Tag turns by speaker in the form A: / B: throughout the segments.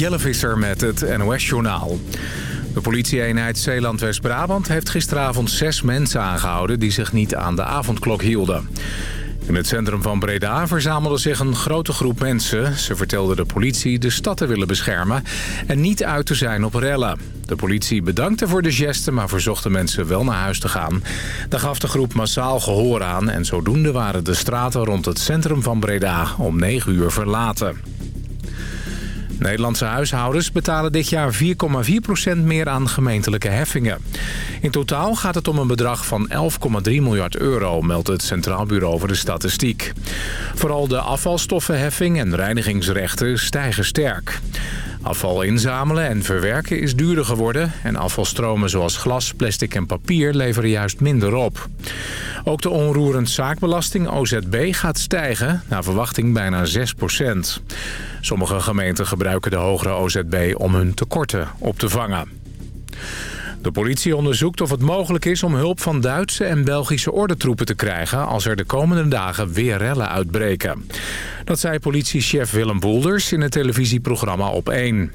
A: Jelle Visser met het NOS-journaal. De politieeenheid Zeeland-West-Brabant heeft gisteravond zes mensen aangehouden... die zich niet aan de avondklok hielden. In het centrum van Breda verzamelde zich een grote groep mensen. Ze vertelden de politie de stad te willen beschermen en niet uit te zijn op rellen. De politie bedankte voor de geste, maar verzocht de mensen wel naar huis te gaan. Daar gaf de groep massaal gehoor aan en zodoende waren de straten rond het centrum van Breda om 9 uur verlaten. Nederlandse huishoudens betalen dit jaar 4,4% meer aan gemeentelijke heffingen. In totaal gaat het om een bedrag van 11,3 miljard euro, meldt het Centraal Bureau voor de Statistiek. Vooral de afvalstoffenheffing en reinigingsrechten stijgen sterk. Afval inzamelen en verwerken is duurder geworden... en afvalstromen zoals glas, plastic en papier leveren juist minder op. Ook de onroerend zaakbelasting OZB gaat stijgen, naar verwachting bijna 6% Sommige gemeenten gebruiken de hogere OZB om hun tekorten op te vangen. De politie onderzoekt of het mogelijk is om hulp van Duitse en Belgische ordentroepen te krijgen... als er de komende dagen weer rellen uitbreken. Dat zei politiechef Willem Woelders in het televisieprogramma Op 1.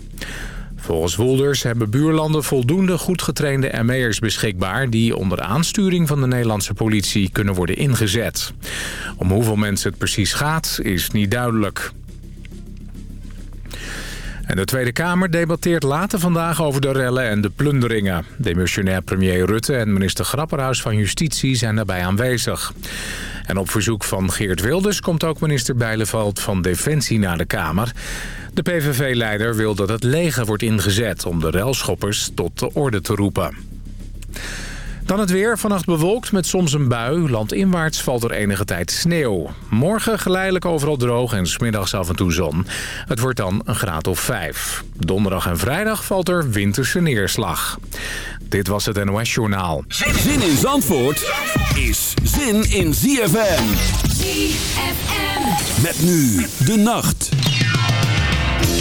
A: Volgens Woelders hebben buurlanden voldoende goed getrainde ME'ers beschikbaar... die onder aansturing van de Nederlandse politie kunnen worden ingezet. Om hoeveel mensen het precies gaat, is niet duidelijk. En de Tweede Kamer debatteert later vandaag over de rellen en de plunderingen. Demissionair premier Rutte en minister Grapperhaus van Justitie zijn daarbij aanwezig. En op verzoek van Geert Wilders komt ook minister Bijleveld van Defensie naar de Kamer. De PVV-leider wil dat het leger wordt ingezet om de relschoppers tot de orde te roepen. Dan het weer. Vannacht bewolkt met soms een bui. Landinwaarts valt er enige tijd sneeuw. Morgen geleidelijk overal droog en smiddags af en toe zon. Het wordt dan een graad of 5. Donderdag en vrijdag valt er winterse neerslag. Dit was het NOS Journaal.
B: Zin in Zandvoort is zin in ZFM.
C: ZFM.
B: Met nu de nacht.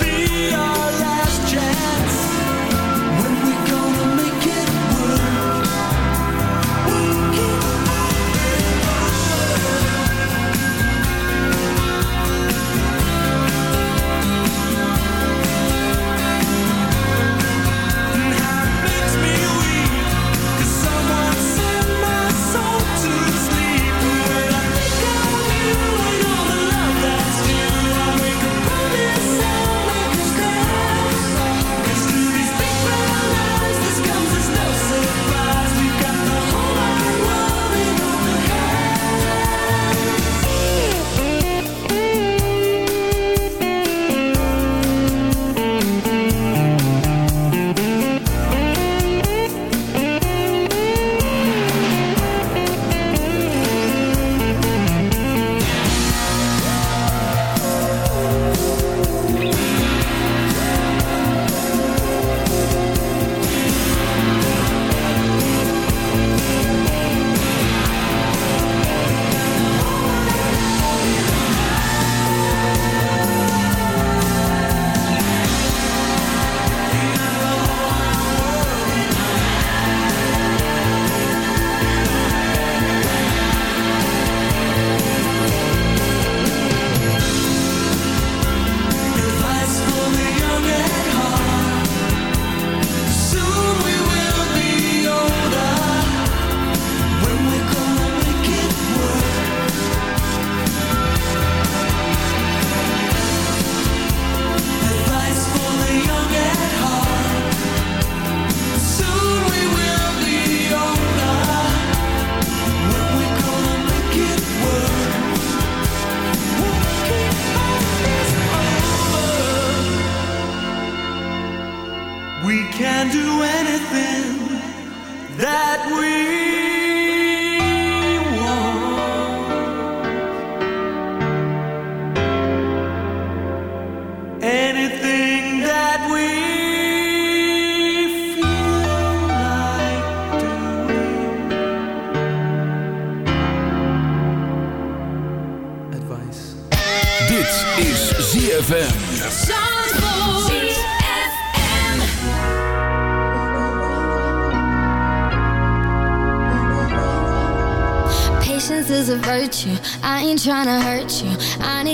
D: be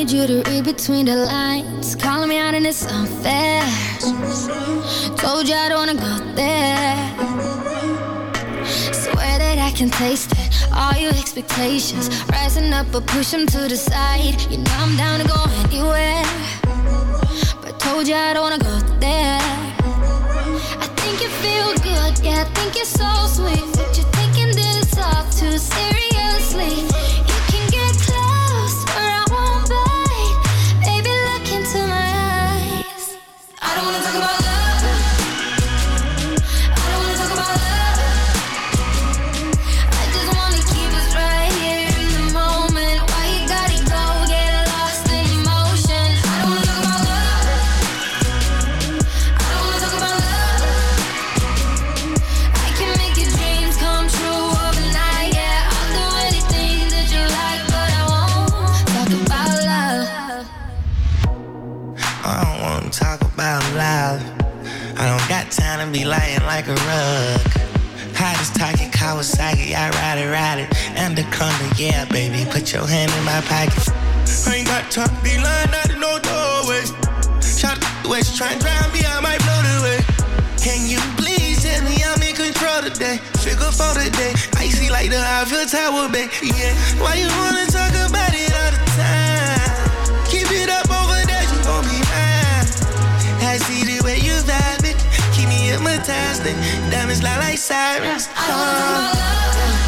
C: between the lines, calling me out and it's unfair. Told you I don't wanna go there. Swear that I can taste it. All your expectations rising up, but push them to the side. You know I'm down to go anywhere, but told you I don't wanna go there. I think you feel good, yeah. I think you're so sweet,
E: be lying like a rug. Hottest target, Kawasaki, I ride it, ride it. Undercover, yeah, baby, put your hand in my pocket. I ain't got time to be lying out of no doorway. Shot the way she try and drown me, I might blow the way. Can you please tell me I'm in control today? Figure for today, icy like the Eiffel Tower, baby. Yeah, why you wanna talk? fantastic. Diamonds lie like sirens.
C: I
F: want my
G: love.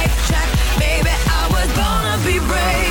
C: born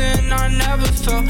H: something I never felt.